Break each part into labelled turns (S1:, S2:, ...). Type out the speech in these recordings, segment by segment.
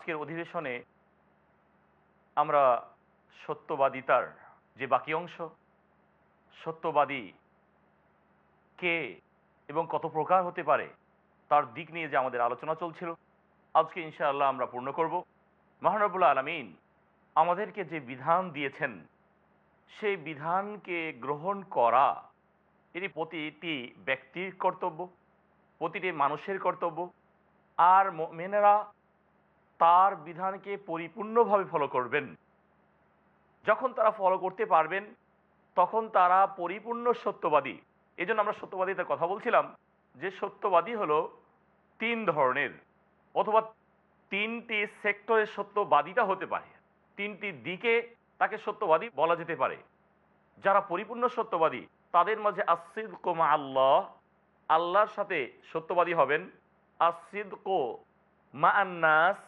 S1: আজকের অধিবেশনে আমরা সত্যবাদিতার যে বাকি অংশ, সত্যবাদী কে এবং কত প্রকার হতে পারে তার দিক নিয়ে যে আমাদের আলোচনা চলছিল, আজকে ইনশাআল্লাহ আমরা পূর্ণ করব। মহানবুল্লা আলমিন আমাদেরকে যে বিধান দিয়েছেন, সেই বিধানকে গ্রহণ করা এটি প্রতিটি ব্যক্তির কর্তব্য, প্রতিটি মানুষের কর্তব্য। আর মেনেরা তার বিধানকে পরিপূর্ণভাবে ফলো করবেন। যখন তারা ফলো করতে পারবেন, তখন তারা পরিপূর্ণ সত্যবাদী। এই জন্য আমরা সত্যবাদীতে কথা বলছিলাম যে সত্যবাদী হলো তিন ধরনের, অথবা তিনটি সেক্টরের সত্যবাদীটা হতে পারে। তিনটি দিকে তাকে সত্যবাদী বলা যেতে পারে। যারা পরিপূর্ণ সত্যবাদী, তাদের মাঝে আসিদ কোমা আল্লাহ আল্লাহর সাথে সত্যবাদী হবেন। আসিদ কো মা আন্নাস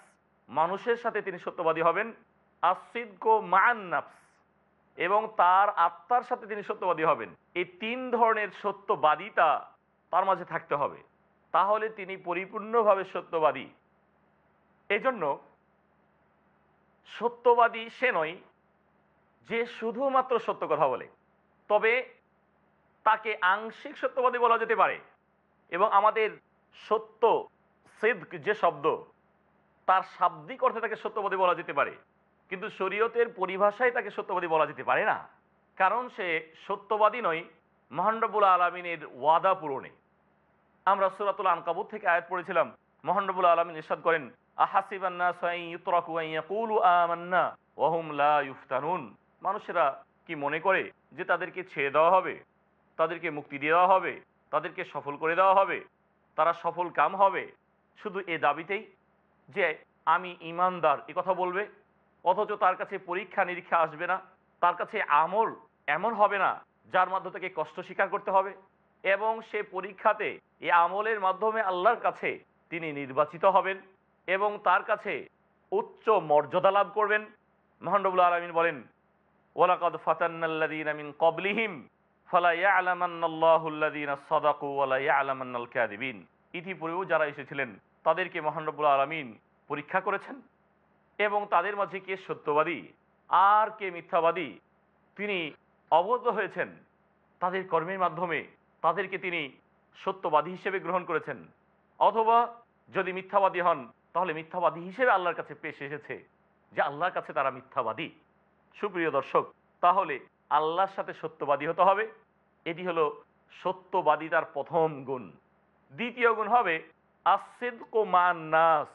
S1: মানুষের সাথে তিনি সত্যবাদী হবেন। আসিদ কো মা আন্নাফস এবং তার আত্মার সাথে তিনি সত্যবাদী হবেন। এই তিন ধরনের সত্যবাদিতা তার মাঝে থাকতে হবে। তাহলে তিনি পরিপূর্ণভাবে সত্যবাদী। এজন্য সত্যবাদী সে নয় যে শুধুমাত্র সত্য কথা বলে। তবে তাকে আংশিক সত্যবাদী বলা যেতে পারে। এবং আমাদের সত্য, সিদ্ক যে শব্দ তার শাব্দিক অর্থে তাকে সত্যবাদী বলা যেতে পারে। কিন্তু শরীয়তের পরিভাষায় তাকে সত্যবাদী বলা যেতে পারে না। কারণ সে সত্যবাদী নয়, মহানরবুল আলমিনের ওয়াদা পূরণে। আমরা সুরাতুল আনকাবুত থেকে আয়াত পড়েছিলাম, মহানরবুল আলমিন ইরশাদ করেন মানুষেরা কি মনে করে যে তাদেরকে ছেড়ে দেওয়া হবে? তাদেরকে মুক্তি দেওয়া হবে? তাদেরকে সফল করে দেওয়া হবে? তারা সফল কাম হবে? শুধু এ দাবিতেই যে আমি ইমানদার, এ কথা বলবে। অথচ তার কাছে পরীক্ষা নিরীক্ষা আসবে না। তার কাছে আমল এমন হবে না, যার মাধ্যমে তাকে কষ্ট স্বীকার করতে হবে। এবং সে পরীক্ষাতে এ আমলের মাধ্যমে আল্লাহর কাছে তিনি নির্বাচিত হবেন এবং তার কাছে উচ্চ মর্যাদা লাভ করবেন। মহানবুল্লা আলমিন বলেন, ওয়ালাকাদ ফাতান্নাল্লাযীনা মিন ক্বাবলিহিম ফালা ইয়ালামান্নাল্লাহুল্লাযীনা সাদাকু ওয়ালা ইয়ালামান্নাল কাযিবিন। ইতিপূর্বেও যারা এসেছিলেন তাদেরকে মহানবুল আলমিন পরীক্ষা করেছেন এবং তাদের মাঝে কে সত্যবাদী, আর কে মিথ্যাবাদী, তিনি অবগত হয়েছেন। তাদের কর্মের মাধ্যমে তাদেরকে তিনি সত্যবাদী হিসেবে গ্রহণ করেছেন। অথবা যদি মিথ্যাবাদী হন, তাহলে মিথ্যাবাদী হিসেবে আল্লাহর কাছে পেশ এসেছে যে আল্লাহর কাছে তারা মিথ্যাবাদী। সুপ্রিয় দর্শক, তাহলে আল্লাহর সাথে সত্যবাদী হতে হবে। এটি হলো সত্যবাদিতার প্রথম গুণ। দ্বিতীয় গুণ হবে আসেদ কো নাস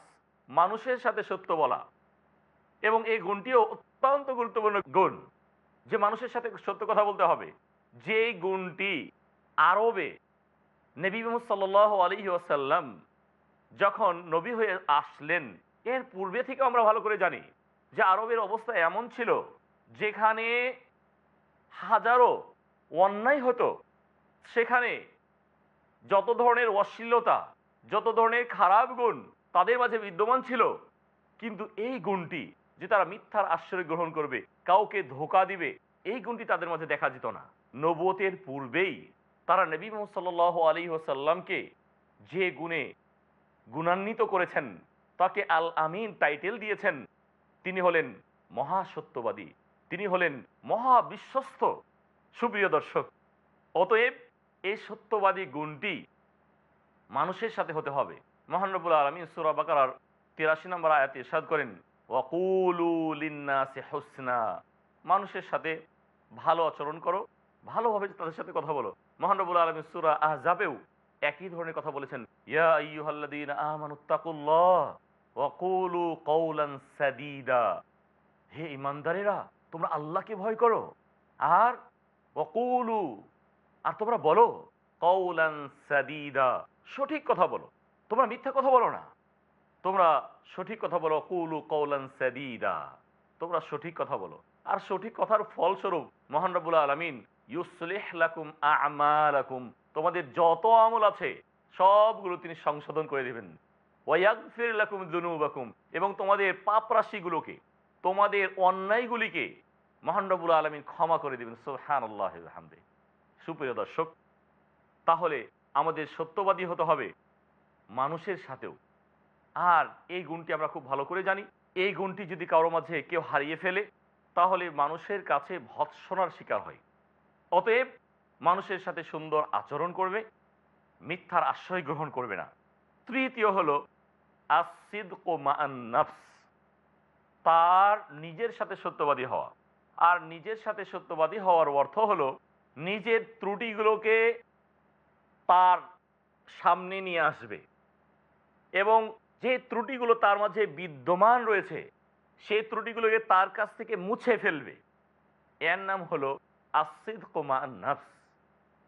S1: মানুষের সাথে সত্য বলা। এবং এই গুণটিও অত্যন্ত গুরুত্বপূর্ণ গুণ, যে মানুষের সাথে সত্য কথা বলতে হবে। যে গুণটি আরবে নবী মোহাম্মদ আলী ওয়াসাল্লাম যখন নবী হয়ে আসলেন, এর পূর্বে থেকে আমরা ভালো করে জানি যে আরবের অবস্থা এমন ছিল যেখানে হাজারো অন্যায় হতো। সেখানে যত ধরনের অশ্লীলতা যত ধরনের খারাপ গুণ তাদের মাঝে বিদ্যমান ছিল, কিন্তু এই গুণটি যে তারা মিথ্যার আশ্রয় গ্রহণ করবে, কাউকে ধোকা দিবে, এই গুণটি তাদের মাঝে দেখা যেত না। নবতের পূর্বেই তারা নবী মোহাম্মদ সাল আলী ওসাল্লামকে যে গুণে গুণান্বিত করেছেন, তাকে আল আমিন টাইটেল দিয়েছেন, তিনি হলেন মহাসত্যবাদী, তিনি হলেন মহাবিশ্বস্ত। সুপ্রিয় দর্শক, অতএব এই সত্যবাদী গুণটি মানুষের সাথে হতে হবে। মহানবুল আলমী সুরা বাকার তিরাশি নম্বর আয়াত ইরশাদ করেন ওয়াকুলিন্নাসে হোসনা। মানুষের সাথে ভালো আচরণ করো, ভালোভাবে তাদের সাথে কথা বলো। মহানবুল আলম সুরা আহজাবেও একই ধরনের কথা বলেছেন, ইয়া হে ইমানদারেরা তোমরা আল্লাহকে ভয় করো। আর ওকুলু আর তোমরা বলো কৌলান সাদিদা। সঠিক কথা বলো। তোমরা মিথ্যা কথা বলো না। তোমরা সঠিক কথা বলো, কুলু কৌলান সাদিদা। তোমরা সঠিক কথা বলো। আর সঠিক কথার ফলস্বরূপ মহান রব্বুল আলমিন, ইউসলিহ লাকুম আমালাকুম, তোমাদের যত আমল আছে, সবগুলো তিনি সংশোধন করে দেবেন। ওয়াগফির লাকুম দুনুবাকুম এবং তোমাদের পাপ রাশিগুলোকে তোমাদের অন্যায়গুলিকে মহান রব্বুল আলমিন ক্ষমা করে দেবেন। সোহান আল্লাহ সুপ্রিয় দর্শক, তাহলে আমাদের সত্যবাদী হতে হবে মানুষের সাথেও। আর এই গুণটি আমরা খুব ভালো করে জানি। এই গুণটি যদি কারোর মাঝে কেউ হারিয়ে ফেলে, তাহলে মানুষের কাছে ভৎসনার শিকার হয়। অতএব মানুষের সাথে সুন্দর আচরণ করবে, মিথ্যার আশ্রয় গ্রহণ করবে না। তৃতীয় হলো আসিদ ও নাফস। তার নিজের সাথে সত্যবাদী হওয়া। আর নিজের সাথে সত্যবাদী হওয়ার অর্থ হলো, নিজের ত্রুটিগুলোকে তার সামনে নিয়ে আসবে। এবং যে ত্রুটিগুলো তার মাঝে বিদ্যমান রয়েছে, সেই ত্রুটিগুলোকে তার কাছ থেকে মুছে ফেলবে। এর নাম হলো আসিদ কোমা নাফস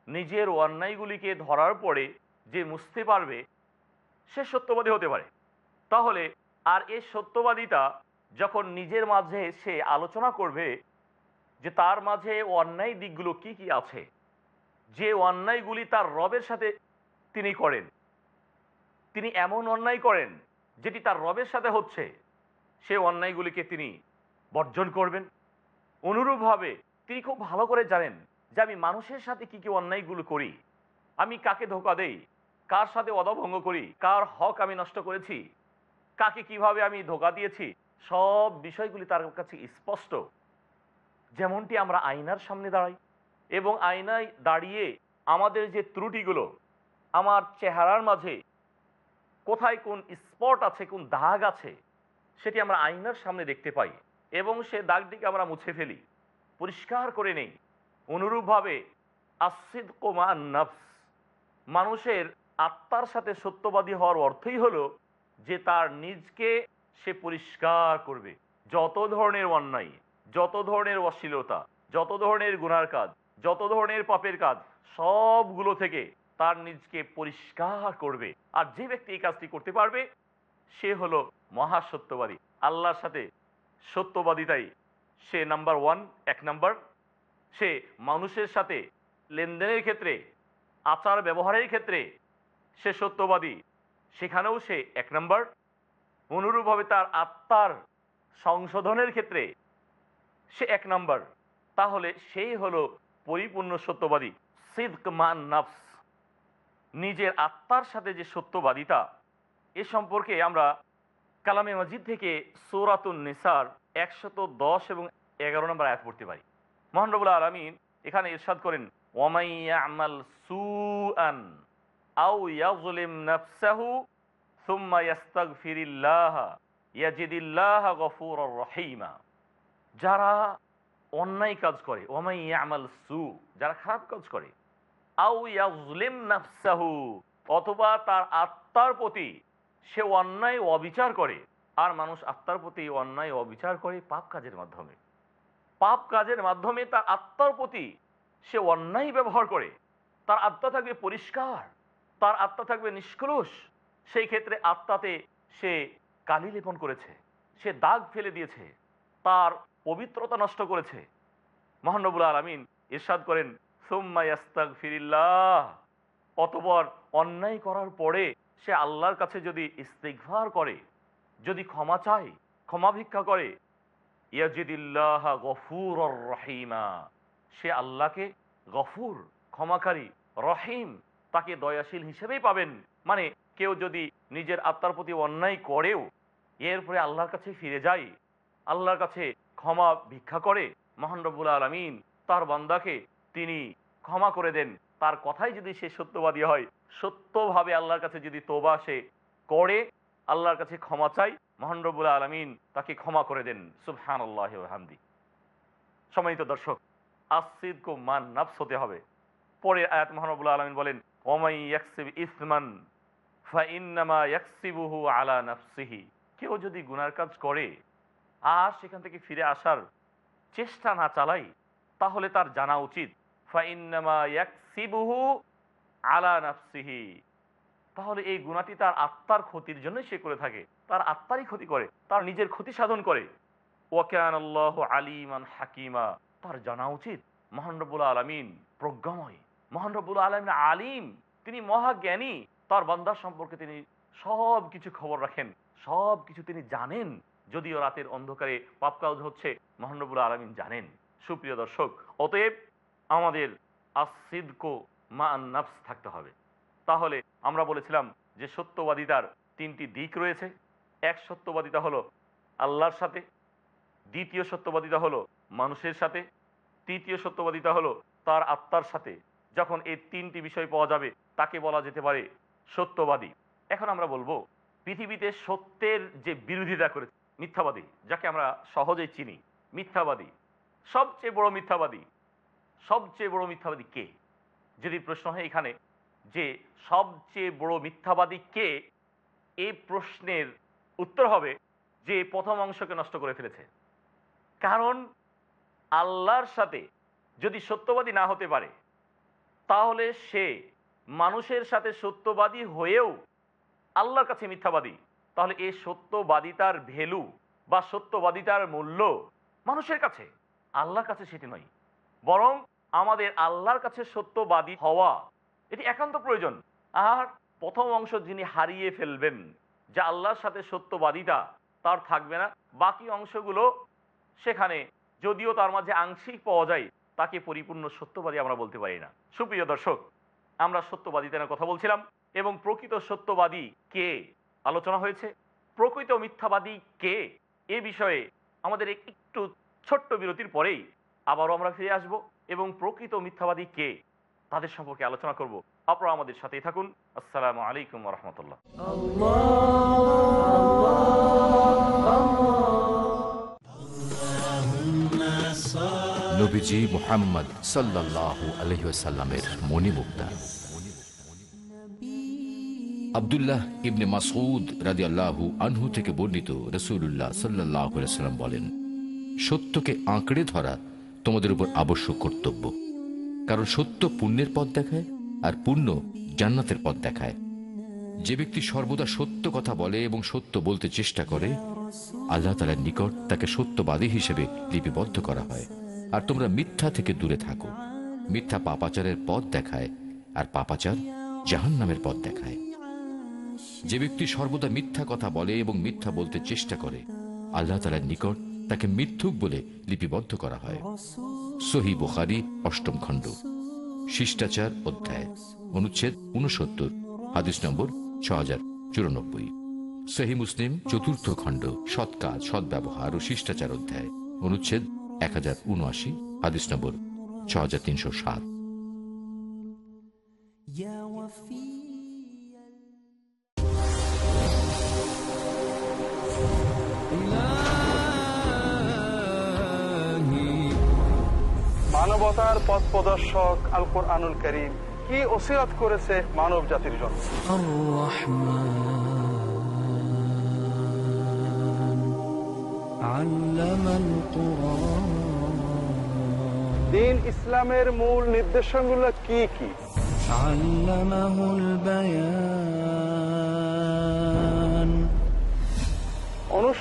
S1: নিজের অন্যায়গুলিকে ধরার পরে যে মুছতে পারবে, সে সত্যবাদী হতে পারে। তাহলে আর এই সত্যবাদীটা যখন নিজের মাঝে সে আলোচনা করবে যে তার মাঝে অন্যায় দিকগুলো কি কি আছে যে অন্যায়গুলি তার রবের সাথে তিনি করেন, তিনি এমন অন্যায় করেন যেটি তার রবের সাথে হচ্ছে, সে অন্যায়গুলিকে তিনি বর্জন করবেন। অনুরূপভাবে তিনি খুব ভালো করে জানেন যে আমি মানুষের সাথে কি কি অন্যায়গুলো করি, আমি কাকে ধোকা দেই, কার সাথে অদভঙ্গ করি, কার হক আমি নষ্ট করেছি, কাকে কীভাবে আমি ধোকা দিয়েছি, সব বিষয়গুলি তার কাছে স্পষ্ট। যেমনটি আমরা আয়নার সামনে দাঁড়াই এবং আয়নায় দাঁড়িয়ে আমাদের যে ত্রুটিগুলো, আমার চেহারার মাঝে, কোথায় কোন স্পট আছে, কোন দাগ আছে, সেটি আমরা আয়নার সামনে দেখতে পাই এবং সে দাগটিকে আমরা মুছে ফেলি। পরিষ্কার করে নেই। অনুরূপভাবে আসিদ কোমান নফস মানুষের আত্মার সাথে সত্যবাদী হওয়ার অর্থই হলো যে তার নিজকে সে পরিষ্কার করবে। যত ধরনের অন্যায়, যত ধরনের অশ্লীলতা, যত ধরনের গুনার কাজ যত ধরনের পাপের কাজ, সবগুলো থেকে তার নিজকে পরিষ্কার করবে। আর যে ব্যক্তি এই কাজটি করতে পারবে, সে হলো মহাসত্যবাদী। আল্লাহর সাথে সত্যবাদিতাই। সে নাম্বার ওয়ান এক নাম্বার সে মানুষের সাথে লেনদেনের ক্ষেত্রে, আচার ব্যবহারের ক্ষেত্রে সে সত্যবাদী। সেখানেও সে এক নম্বর অনুরূপভাবে তার আত্মার সংশোধনের ক্ষেত্রে সে এক নম্বর তাহলে সেই হলো পরিপূর্ণ সত্যবাদী সিদ্ক মান নাফস। নিজের আত্মার সাথে যে সত্যবাদিতা, এ সম্পর্কে আমরা কালামে মসজিদ থেকে সৌরাতুন নিসার একশত দশ এবং এগারো নম্বর আয়াত পড়তে পারি। মহানবুল্লাহ আলমিন এখানে ইরশাদ করেন সুম্মা যারা অন্যায় কাজ করে। ওয়ামাইয়া আমাল সু, যারা খারাপ কাজ করে। ইয়াজলিম নাফসাহু, অথবা তার আত্মার প্রতি সে অন্যায় অবিচার করে। আর মানুষ আত্মার প্রতি অন্যায় অবিচার করে পাপ কাজের মাধ্যমে। পাপ কাজের মাধ্যমে তার আত্মার প্রতি সে অন্যায় ব্যবহার করে। তার আত্মা থাকবে পরিষ্কার, তার আত্মা থাকবে নিষ্কলুষ। সেই ক্ষেত্রে আত্মাতে সে কালি লেপন করেছে, সে দাগ ফেলে দিয়েছে। তার পবিত্রতা নষ্ট করেছে। মহানবুল আলমিন ইরশাদ করেন সোম্মাইয়াস্তাক ফিরিল্লাহ অতবর অন্যায় করার পরে সে আল্লাহর কাছে যদি ইস্তিগফার করে, যদি ক্ষমা চায়, ক্ষমা ভিক্ষা করে, ইয়াজিদিল্লাহ গফুর রহিমা। সে আল্লাহকে গফুর, ক্ষমাকারী, রহিম তাকে দয়াশীল হিসেবেই পাবেন। মানে কেউ যদি নিজের আত্মার প্রতি অন্যায় করেও এরপরে আল্লাহর কাছে ফিরে যায়, আল্লাহর কাছে ক্ষমা ভিক্ষা করে, মহান রব্বুল আলমিন তার বান্দাকে তিনি ক্ষমা করে দেন। তার কথাই যদি সে সত্যবাদী হয়, সত্যভাবে আল্লাহর কাছে যদি তোবা সে করে, আল্লাহর কাছে ক্ষমা চাই, মহান রব্বুল আলমিন তাকে ক্ষমা করে দেন। সুবহান আল্লাহ হামদি সম্মানিত দর্শক আসিদ কো মান নাফস হতে হবে। পরে আয়াত মহানবুল্লাহ আলমিন বলেন ওমাই ইয়াকসিব ইসমান ফাইন্নামা ইয়াকসিবুহু আলা নাফসিহি। কেউ যদি গুনার কাজ করে আর সেখান থেকে ফিরে আসার চেষ্টা না চালাই, তাহলে তার জানা উচিত। আলা নাফসিহি। তাহলে এই গুণাটি তার আত্মার ক্ষতির জন্যই সে করে থাকে। তার আত্মারই ক্ষতি করে, তার নিজের ক্ষতি সাধন করে। ওয়াকান আলিমান হাকিমা। তার জানা উচিত মহানরবুল আলমিন প্রজ্ঞাময়। মহানরবুল আলমিন আলিম, তিনি মহাজ্ঞানী। তার বান্দার সম্পর্কে তিনি সব কিছু খবর রাখেন সব কিছু তিনি জানেন। যদিও রাতের অন্ধকারে পাপ কাজ হচ্ছে, মহানরবুল আলমিন জানেন। সুপ্রিয় দর্শক, অতএব আমাদের আসিদকো মা নাফস থাকতে হবে। তাহলে আমরা বলেছিলাম যে সত্যবাদিতার তিনটি দিক রয়েছে। এক সত্যবাদিতা হলো আল্লাহর সাথে, দ্বিতীয় সত্যবাদিতা হলো মানুষের সাথে, তৃতীয় সত্যবাদিতা হলো তার আত্মার সাথে। যখন এই তিনটি বিষয় পাওয়া যাবে, তাকে বলা যেতে পারে সত্যবাদী। এখন আমরা বলব, পৃথিবীতে সত্যের যে বিরোধিতা করে মিথ্যাবাদী, যাকে আমরা সহজেই চিনি। মিথ্যাবাদী। সবচেয়ে বড় মিথ্যাবাদী, সবচেয়ে বড় মিথ্যাবাদী কে? যদি প্রশ্ন হয় এখানে, যে সবচেয়ে বড় মিথ্যাবাদী কে? এই প্রশ্নের উত্তর হবে যে প্রথম অংশকে নষ্ট করে ফেলেছে। কারণ আল্লাহর সাথে যদি সত্যবাদী না হতে পারে, তাহলে সে মানুষের সাথে সত্যবাদী হয়েও আল্লাহর কাছে মিথ্যাবাদী। তাহলে এই সত্যবাদিতার ভ্যালু বা সত্যবাদিতার মূল্য মানুষের কাছে, আল্লাহর কাছে সেটি নয়। বরং আমাদের আল্লাহর কাছে সত্যবাদী হওয়া, এটি একান্ত প্রয়োজন। আর প্রথম অংশ যিনি হারিয়ে ফেলবেন, যা আল্লাহর সাথে সত্যবাদিতা, তার থাকবে না। বাকি অংশগুলো সেখানে, যদিও তার মাঝে আংশিক পাওয়া যায়, তাকে পরিপূর্ণ সত্যবাদী আমরা বলতে পারি না। সুপ্রিয় দর্শক, আমরা সত্যবাদিতার কথা বলছিলাম, এবং প্রকৃত সত্যবাদী কে? আলোচনা হয়েছে, প্রকৃত মিথ্যাবাদী কে? এ বিষয়ে আমাদের একটু ছোট্ট বিরতির পরেই আবারও আমরা ফিরে আসব এবং প্রকৃত মিথ্যাবাদী কে তাদের সম্পর্কে আলোচনা করব। আপনারা আমাদের সাথেই থাকুন। আসসালামু আলাইকুম রহমতুল্লাহ।
S2: মোহাম্মদ সাল্লাহ আলহিসাল্লামের মণিমুক্তা। আবদুল্লাহ ইবনে মাসউদ রাজি আল্লাহু আনহু থেকে বর্ণিত রসুল্লাহ সাল্লাহ সাল্লাম বলেন, সত্যকে আঁকড়ে ধরা তোমাদের উপর আবশ্যক কর্তব্য। কারণ সত্য পুণ্যের পথ দেখায় আর পুণ্য জান্নাতের পথ দেখায়। যে ব্যক্তি সর্বদা সত্য কথা বলে এবং সত্য বলতে চেষ্টা করে, আল্লাহ তালার নিকট তাকে সত্যবাদী হিসেবে লিপিবদ্ধ করা হয়। আর তোমরা মিথ্যা থেকে দূরে থাকো। মিথ্যা পাপাচারের পথ দেখায় আর পাপাচার জাহান নামের পথ দেখায়। যে ব্যক্তি সর্বদা মিথ্যা কথা বলে এবং মিথ্যা বলতে চেষ্টা করে, আল্লাহ তালার নিকট তাকে মিথ্যুক বলে লিপিবদ্ধ করা হয়। সহি বুখারি, অষ্টম খণ্ড। শিষ্টাচার, অধ্যায়। অনুচ্ছেদ উনসত্তর হাদিস নম্বর ছ হাজার চুরানব্বই। সহি মুসলিম, চতুর্থ খণ্ড, সৎ কাজ সদ্ব্যবহার ও শিষ্টাচার অধ্যায়। অনুচ্ছেদ এক হাজার উনআশি হাদিস নম্বর ছ হাজার তিনশো সাত।
S3: মানবতার পথ প্রদর্শক আল কোরআনুল করিম কি ওসিরাত করেছে মানব জাতির জন্য? দিন ইসলামের মূল নির্দেশনগুলো কি কি?
S4: আল্লামাহুল বায়ান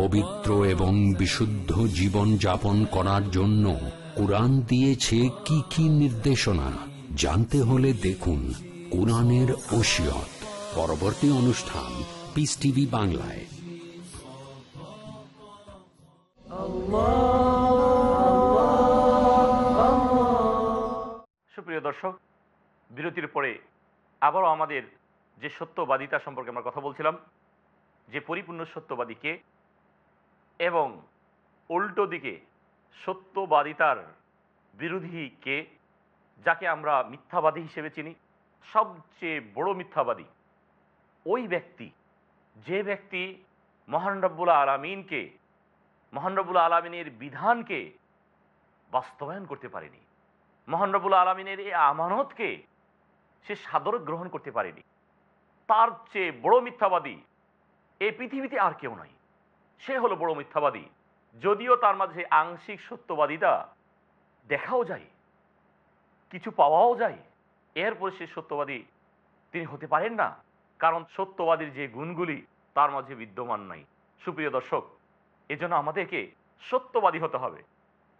S5: পবিত্র এবং বিশুদ্ধ জীবন যাপন করার জন্য কোরআন দিয়েছে কি কি নির্দেশনা? জানতে হলে দেখুন কোরআনের ওসিয়ত। পরবর্তী অনুষ্ঠান পিস টিভি বাংলায়।
S1: সুপ্রিয় দর্শক, বিরতির পরে আবারও আমাদের যে সত্যবাদিতা সম্পর্কে আমরা কথা বলছিলাম, যে পরিপূর্ণ সত্যবাদীকে এবং উল্টো দিকে সত্যবাদিতার বিরোধী কে, যাকে আমরা মিথ্যাবাদী হিসেবে চিনি, সবচেয়ে বড় মিথ্যাবাদী ওই ব্যক্তি, যে ব্যক্তি মহান রব্বুল আলমিনকে, মহান রব্বুল আলমিনের বিধানকে বাস্তবায়ন করতে পারেনি। মহান রব্বুল আলমিনের এই আমানতকে সে সাদর গ্রহণ করতে পারেনি। তার চেয়ে বড় মিথ্যাবাদী এই পৃথিবীতে আর কেউ নয়। সে হলো বড় মিথ্যাবাদী। যদিও তার মাঝে আংশিক সত্যবাদিতা দেখাও যায়, কিছু পাওয়াও যায়, এরপরে সে সত্যবাদী তিনি হতে পারেন না, কারণ সত্যবাদীর যে গুণগুলি তার মাঝে বিদ্যমান নাই। সুপ্রিয় দর্শক, এজন্য আমাদেরকে সত্যবাদী হতে হবে।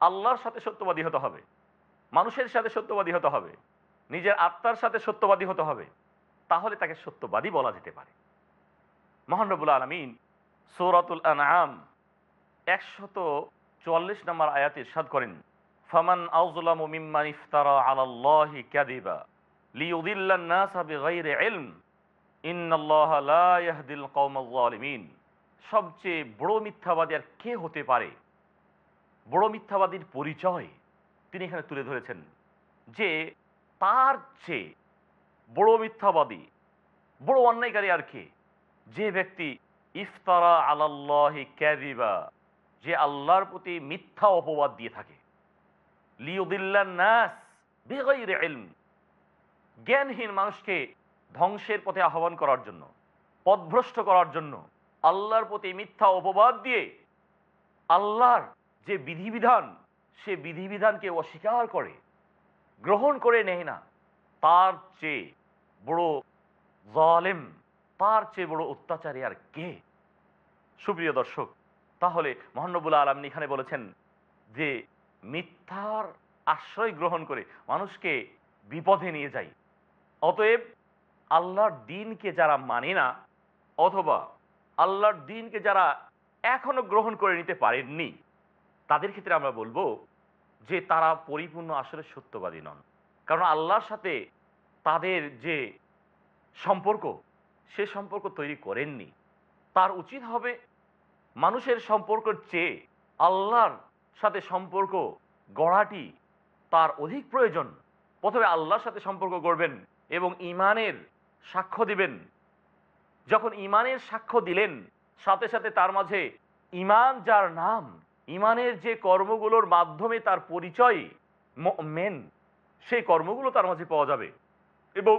S1: আল্লাহর সাথে সত্যবাদী হতে হবে, মানুষের সাথে সত্যবাদী হতে হবে, নিজের আত্মার সাথে সত্যবাদী হতে হবে, তাহলে তাকে সত্যবাদী বলা যেতে পারে। মহানবুল আলমিন সৌরাতুল আনাম একশত চুয়াল্লিশ নম্বর আয়াতে ইরশাদ করেন, ফামান আউজুলামু মিম্মান ইফতারা আলাল্লাহি কাযিবা লিয়ুদিল্লান নাসা বিগাইরি ইলম, ইন্নাল্লাহা লা ইয়াহদিল কওমাজ জালিমিন সবচেয়ে বড় মিথ্যাবাদী আর কে হতে পারে? বড় মিথ্যাবাদীর পরিচয় তিনি এখানে তুলে ধরেছেন, যে তার চেয়ে বড় মিথ্যাবাদী, বড় অন্যায়কারী আর কে? যে ব্যক্তি ইফতারা আলাল্লাহি ক্যাদিবা যে আল্লাহর প্রতি মিথ্যা অপবাদ দিয়ে থাকে। নাস জ্ঞানহীন মানুষকে ধ্বংসের পথে আহ্বান করার জন্য, পথভ্রষ্ট করার জন্য, আল্লাহর প্রতি মিথ্যা অপবাদ দিয়ে আল্লাহর যে বিধিবিধান, সে বিধিবিধানকে অস্বীকার করে, গ্রহণ করে নেয় না, তার চেয়ে বড় জালেম তার চেয়ে বড় অত্যাচারী আর কে? সুপ্রিয় দর্শক, তাহলে মহানবুল আলম এখানে বলেছেন যে, মিথ্যার আশ্রয় গ্রহণ করে মানুষকে বিপদে নিয়ে যায় অতএব আল্লাহর দিনকে যারা মানে না, অথবা আল্লাহর দিনকে যারা এখনও গ্রহণ করে নিতে পারেননি, তাদের ক্ষেত্রে আমরা বলব যে, তারা পরিপূর্ণ আসলে সত্যবাদী নন। কারণ আল্লাহর সাথে তাদের যে সম্পর্ক সে সম্পর্ক তৈরি করেননি। তার উচিত হবে মানুষের সম্পর্কের চেয়ে আল্লাহর সাথে সম্পর্ক গড়াটি তার অধিক প্রয়োজন। প্রথমে আল্লাহর সাথে সম্পর্ক গড়বেন এবং ইমানের সাক্ষ্য দিবেন। যখন ইমানের সাক্ষ্য দিলেন, সাথে সাথে তার মাঝে ইমান যার নাম ইমানের যে কর্মগুলোর মাধ্যমে তার পরিচয় মেন সেই কর্মগুলো তার মাঝে পাওয়া যাবে এবং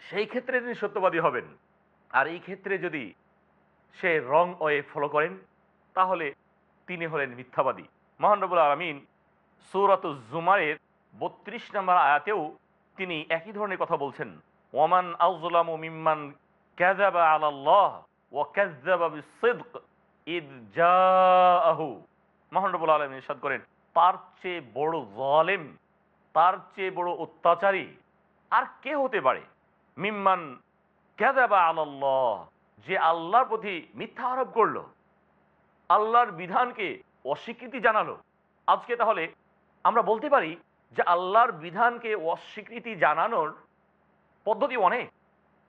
S1: সেই ক্ষেত্রে তিনি সত্যবাদী হবেন। আর এই ক্ষেত্রে যদি সে রং ওয়ে ফলো করেন, তাহলে তিনি হলেন মিথ্যাবাদী। মহানবুল আলমিন সৌরাত জুমারের বত্রিশ নম্বর আয়াতেও তিনি একই ধরনের কথা বলছেন। ওয়ামান আউজুলাম মিম্মান ক্যাজাবা আলাল্লাহ ও ক্যাজাবা ইদ জাআহু। মহানবুল আলমিন ইরশাদ করেন, তার চেয়ে বড় জালেম, তার চেয়ে বড় অত্যাচারী আর কে হতে পারে? মিম্মান ক্যাদাবা আল্লাহ যে আল্লাহর প্রতি মিথ্যা আরোপ করল, আল্লাহর বিধানকে অস্বীকৃতি জানালো। আজকে তাহলে আমরা বলতে পারি যে আল্লাহর বিধানকে অস্বীকৃতি জানানোর পদ্ধতি অনেক।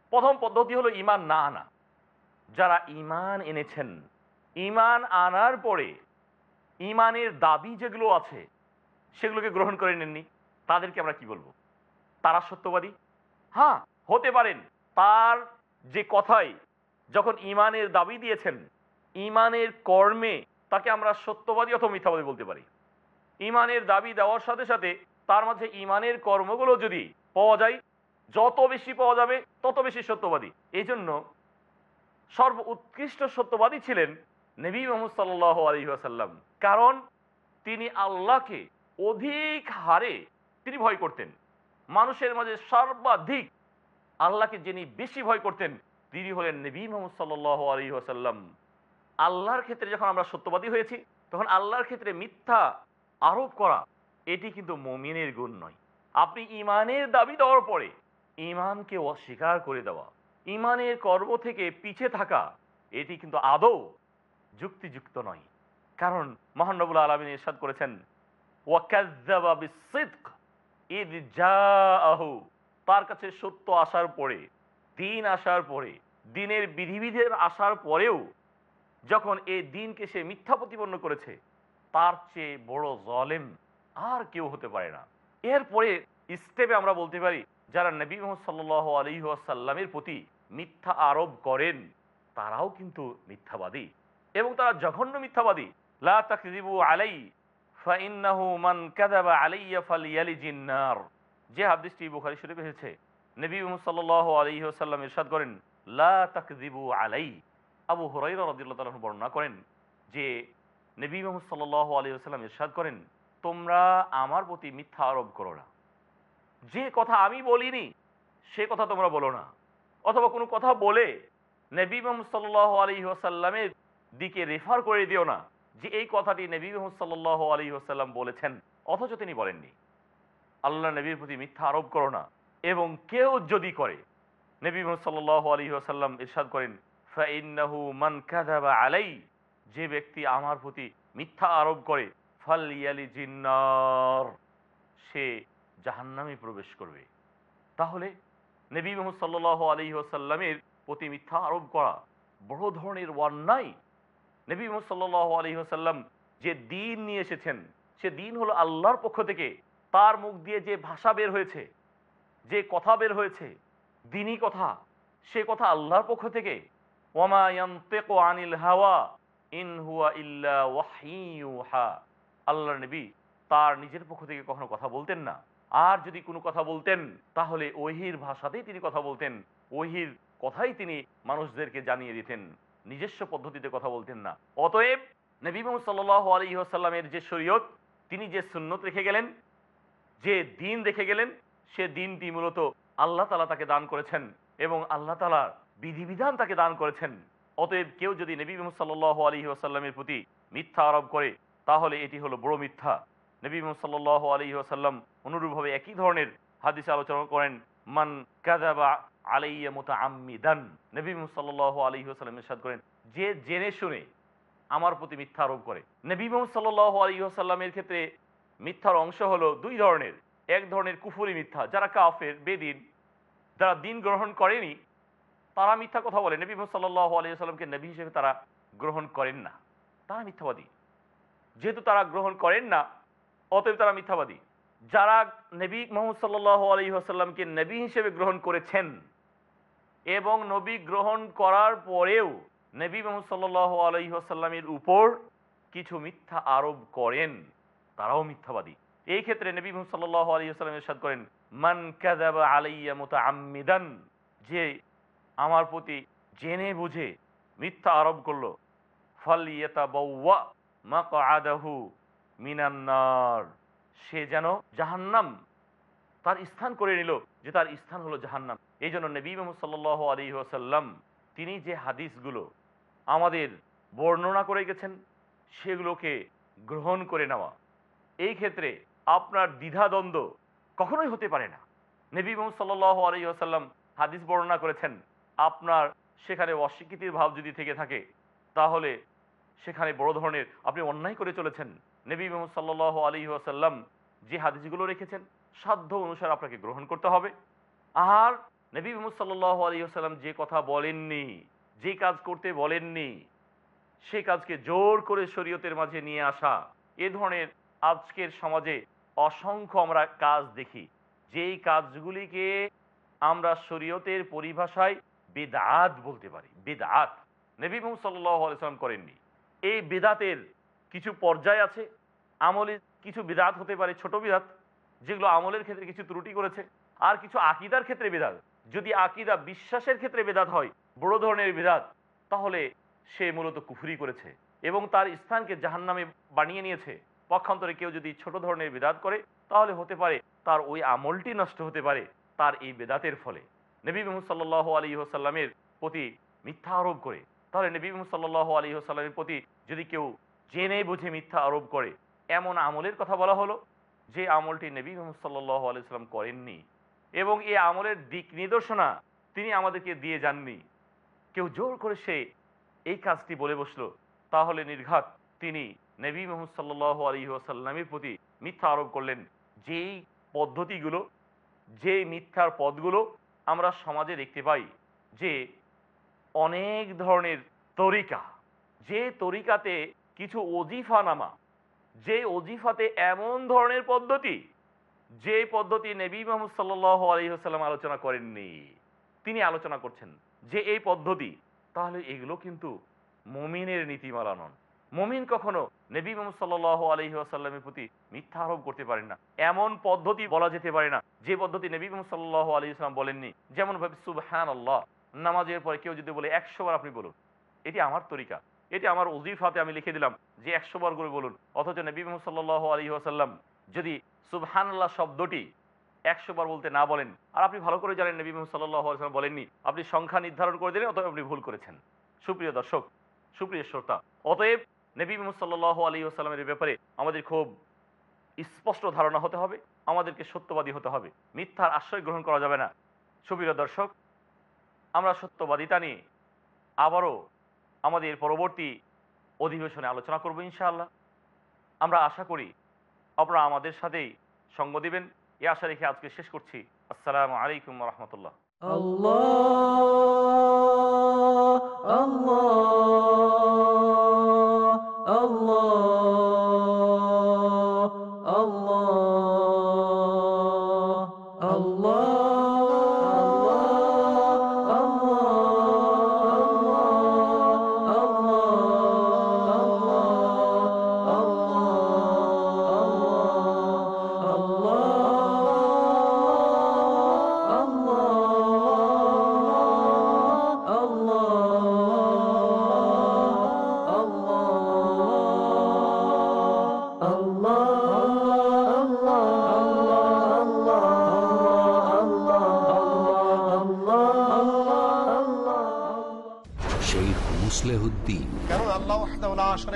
S1: প্রথম পদ্ধতি হলো ইমান না আনা। যারা ইমান এনেছেন ইমান আনার পরে ইমানের দাবি যেগুলো আছে, সেগুলোকে গ্রহণ করে নেননি, তাদেরকে আমরা কি বলব? তারা সত্যবাদী? হ্যাঁ হতে পারেন। তার যে কথাই যখন ইমানের দাবি দিয়েছেন ইমানের কর্মে তাকে আমরা সত্যবাদী অথবা মিথ্যাবাদী বলতে পারি। ইমানের দাবি দেওয়ার সাথে সাথে তার মাঝে ইমানের কর্মগুলো যদি পাওয়া যায়, যত বেশি পাওয়া যাবে, তত বেশি সত্যবাদী। এই জন্য সর্ব উৎকৃষ্ট সত্যবাদী ছিলেন নবী মোহাম্মদ সাল্লাহ আলী আসাল্লাম কারণ তিনি আল্লাহকে অধিক হারে তিনি ভয় করতেন। মানুষের মাঝে সর্বাধিক আল্লাহকে যিনি বেশি ভয় করতেন, তিনি হলেন নবী মোহাম্মদ সাল্লাহ আলী আসাল্লাম আল্লাহর ক্ষেত্রে যখন আমরা সত্যবাদী হয়েছি, তখন আল্লাহর ক্ষেত্রে মিথ্যা আরোপ করা, এটি কিন্তু মমিনের গুণ নয়। আপনি ইমানের দাবি দেওয়ার পরে ইমানকে অস্বীকার করে দেওয়া, ইমানের কর্ম থেকে পিছে থাকা, এটি কিন্তু আদৌ যুক্তিযুক্ত নয়। কারণ মহানবুল আলমিন ইরশাদ করেছেন ওয়াকাজ্জাবা বিসিদক ইদ জাআহু। তার কাছে সত্য আসার পরে, দিন আসার পরে, দিনের বিধিবিধের আসার পরেও যখন এই দিনকে সে মিথ্যা প্রতিপন্ন করেছে, তার চেয়ে বড় জলেম আর কেউ হতে পারে না। এরপরে স্টেপে আমরা বলতে পারি, যারা নবী মোহাম্মদ সাল্লাহ আলী আসাল্লামের প্রতি মিথ্যা আরোপ করেন, তারাও কিন্তু মিথ্যাবাদী এবং তারা জঘন্য মিথ্যাবাদী। লা তাকযিবু আলাই, ফাইন্নাহু মান কাযাবা আলাইয়া ফালিয়ালিজিন নার। যে হাদিসটি বুখারী শরীফে এসেছে, নবী মুহাম্মদ আলাইহি ওয়াসাল্লাম ইরশাদ করেন, লা আলাই। আবু হুরায়রা রাদিয়াল্লাহু বর্ণনা করেন যে, নবী মুহাম্মদ সাল্লাল্লাহু আলাইহি ওয়াসাল্লাম ইরশাদ করেন, তোমরা আমার প্রতি মিথ্যা আরোপ করো না। যে কথা আমি বলিনি, সে কথা তোমরা বলো না। অথবা কোনো কথা বলে নবী মোহাম্মদ সাল্লাহ আলী ওসাল্লামের দিকে রেফার করে দিও না যে, এই কথাটি নবী মোহাম্মদ সাল্লাহ আলী ওসাল্লাম বলেছেন, অথচ তিনি বলেননি। আল্লাহ নবীর প্রতি মিথ্যা আরোপ করো না। এবং কেউ যদি করে, নবী মোহাম্মদ সাল্লাহ আলী ওসাল্লাম ইরশাদ করেন, ফাইন্নাহু মান কাযাবা আলাই যে ব্যক্তি আমার প্রতি মিথ্যা আরোপ করে ফালিয়ালি জিন্নার সে জাহান্নামে প্রবেশ করবে। তাহলে নবী মোহাম্মদ সাল্লাহ আলী ওসাল্লামের প্রতি মিথ্যা আরোপ করা বড় ধরনের অন্যায়। নবী মোহাম্মদ সাল্লাহ আলী ওসাল্লাম যে দিন নিয়ে এসেছেন, সে দিন হলো আল্লাহর পক্ষ থেকে তার মুখ দিয়ে যে ভাষা বের হয়েছে, যে কথা বের হয়েছে, দিনই কথা, সে কথা আল্লাহর পক্ষ থেকে আনিল হাওয়া, ইন হুয়া ইল্লা ওয়াহিয়ুহা আল্লাহর নবী তার নিজের পক্ষ থেকে কখনো কথা বলতেন না। আর যদি কোনো কথা বলতেন, তাহলে ওহির ভাষাতেই তিনি কথা বলতেন। ওহির কথাই তিনি মানুষদেরকে জানিয়ে দিতেন। নিজস্ব পদ্ধতিতে কথা বলতেন না। অতএব নবী মোহাম্মদ সাল্লাহ আলী যে শরীয়ত, তিনি যে সুন্নত রেখে গেলেন যে দিন দেখে গেলেন, সে দিনটি মূলত আল্লাহ তালা তাকে দান করেছেন এবং আল্লাহ তালার বিধিবিধান তাকে দান করেছেন। অতএব কেউ যদি নবী সাল্লাহ আলী আসাল্লামের প্রতি মিথ্যা আরোপ করে, তাহলে এটি হলো বড় মিথ্যা। নবী সাল্লাহ আলী আসাল্লাম অনুরূপভাবে একই ধরনের হাদিসে আলোচনা করেন, মান কাজাবা আলাইয়া মোতা আম্মিদান নবী সাল্লাহ আলী আসাল্লাম ইরশাদ করেন, যে জেনে শুনে আমার প্রতি মিথ্যা আরোপ করে। নবী মোহাম্মদ সাল্লাহ আলী আসাল্লামের ক্ষেত্রে মিথ্যার অংশ হলো দুই ধরনের। এক ধরনের কুফুরি মিথ্যা, যারা কাফের, বেদিন, যারা দিন গ্রহণ করেনি, তারা মিথ্যা কথা বলে। নবী সাল্লাহ আলী নবী হিসেবে তারা গ্রহণ করেন না। তারা মিথ্যাবাদী। যেহেতু তারা গ্রহণ করেন না, অতএব তারা মিথ্যাবাদী। যারা নবী মোহাম্মদ সাল্লাহ আলী আসাল্লামকে নবী হিসেবে গ্রহণ করেছেন এবং নবী গ্রহণ করার পরেও নবী মোহাম্মদ সাল্লাহ আলী আসাল্লামের উপর কিছু মিথ্যা আরোপ করেন তারাও মিথ্যাবাদী। এই ক্ষেত্রে নবী সাল্লাহ আলী আসাল্লাম ইরশাদ করেন, মান কাযাবা আলাইয়া মুতাআম্মিদান যে আমার প্রতি জেনে বুঝে মিথ্যা আরোপ করল, ফালিয়াতাবাওয়া মাকআদাহু মিনান নার সে যেন জাহান্নাম তার স্থান করে নিল, যে তার স্থান হলো জাহান্নাম। এই জন্য নবী মোহাম্মদ সাল্লাহ আলী ওসাল্লাম তিনি যে হাদিসগুলো আমাদের বর্ণনা করে গেছেন, সেগুলোকে গ্রহণ করে নেওয়া। এই ক্ষেত্রে আপনার দ্বিধাদ্বন্দ্ব কখনোই হতে পারে না। নবী মোহাম্মদ সাল্লাহ আসাল্লাম হাদিস বর্ণনা করেছেন, আপনার সেখানে অস্বীকৃতির ভাব যদি থেকে থাকে, তাহলে সেখানে বড় ধরনের আপনি অন্যায় করে চলেছেন। নবী মোহাম্মদ সাল্লাহ আলী আসাল্লাম যে হাদিসগুলো রেখেছেন, সাধ্য অনুসারে আপনাকে গ্রহণ করতে হবে। আর নবী মোহাম্মদ সাল্লাহ আলী আসাল্লাম যে কথা বলেননি, যে কাজ করতে বলেননি, সে কাজকে জোর করে শরীয়তের মাঝে নিয়ে আসা, এ ধরনের আজকের সমাজে অসংখ্য আমরা কাজ দেখি। যেই কাজগুলিকে আমরা শরীয়তের পরিভাষায় বেদাত বলতে পারি। বেদাত। নবী মোহাম্মদ সাল্লাহ আলাইসাল্লাম করেননি। এই বেদাতের কিছু পর্যায় আছে। আমলে কিছু বেদাত হতে পারে, ছোট বেদাত, যেগুলো আমলের ক্ষেত্রে কিছু ত্রুটি করেছে। আর কিছু আকিদার ক্ষেত্রে বেদাত। যদি আকিদা বিশ্বাসের ক্ষেত্রে বেদাত হয়, বড় ধরনের বেদাত, তাহলে সে মূলত কুফুরি করেছে এবং তার স্থানকে জাহান্নামে বানিয়ে নিয়েছে। পক্ষান্তরে কেউ যদি ছোট ধরনের বেদাত করে, তাহলে হতে পারে তার ওই আমলটি নষ্ট হতে পারে, তার এই বেদাতের ফলে। নবী সাল্লাহ আলী হোসাল্লামের প্রতি মিথ্যা আরোপ করে। তাহলে নবী সাল্লাহ আলী হোসাল্লামের প্রতি যদি কেউ জেনে বুঝে মিথ্যা আরোপ করে, এমন আমলের কথা বলা হলো, যে আমলটি নবী সাল্লাহ আলাইসাল্লাম করেননি। এবং এই আমলের দিক নির্দেশনা তিনি আমাদেরকে দিয়ে যাননি। কেউ জোর করে সে এই কাজটি বলে বসল, তাহলে নির্ঘাত তিনি নবী মোহাম্মদ সাল্লাহ আলী আসাল্লামের প্রতি মিথ্যা আরোপ করলেন। যেই পদ্ধতিগুলো যে মিথ্যার পদগুলো আমরা সমাজে দেখতে পাই যে অনেক ধরনের তরিকা, যে তরিকাতে কিছু অজিফা নামা, যে অজিফাতে এমন ধরনের পদ্ধতি, যে পদ্ধতি নবী মোহাম্মদ সাল্লাহ আলহিহাস্লাম আলোচনা করেননি। তিনি আলোচনা করছেন যে এই পদ্ধতি, তাহলে এগুলো কিন্তু মমিনের নীতিমালা নন। মমিন কখনো নবী মোহাম্মদ সাল্লাহ আলহি আসাল্লামের প্রতি মিথ্যা আরোপ করতে পারেন না। এমন পদ্ধতি বলা যেতে পারে না, যে পদ্ধতি নবী মোহাম্মদ আলহি ইসলাম বলেননি। যেমন ভাবে সুবহান আল্লাহ নামাজের পরে কেউ যদি বলে একশো বার আপনি বলুন, এটি আমার তরিকা, এটি আমার উজিফাতে আমি লিখে দিলাম যে একশো বার করে বলুন। অথচ নবী মোহাম্মদ সাল্লাহ আলহি আসাল্লাম যদি সুবহান আল্লাহ শব্দটি একশো বার বলতে না বলেন, আর আপনি ভালো করে জানেন নবী মোহাম্মদ সাল্লাহ বলেননি, আপনি সংখ্যা নির্ধারণ করে দিলেন, অতএব আপনি ভুল করেছেন। সুপ্রিয় দর্শক, সুপ্রিয় শ্রোতা, অতএব নবী মোহাম্মদ সাল্লাহ আলী আসসালামের ব্যাপারে আমাদের খুব স্পষ্ট ধারণা হতে হবে, আমাদেরকে সত্যবাদী হতে হবে। মিথ্যার আশ্রয় গ্রহণ করা যাবে না। সুপ্রিয় দর্শক, আমরা সত্যবাদিতা নিয়ে আবারও আমাদের পরবর্তী অধিবেশনে আলোচনা করব ইনশাআল্লাহ। আমরা আশা করি আপনারা আমাদের সাথেই সঙ্গ দিবেন। এ আশা রেখে আজকে শেষ করছি। আসসালামু আলাইকুম রহমতুল্লাহ।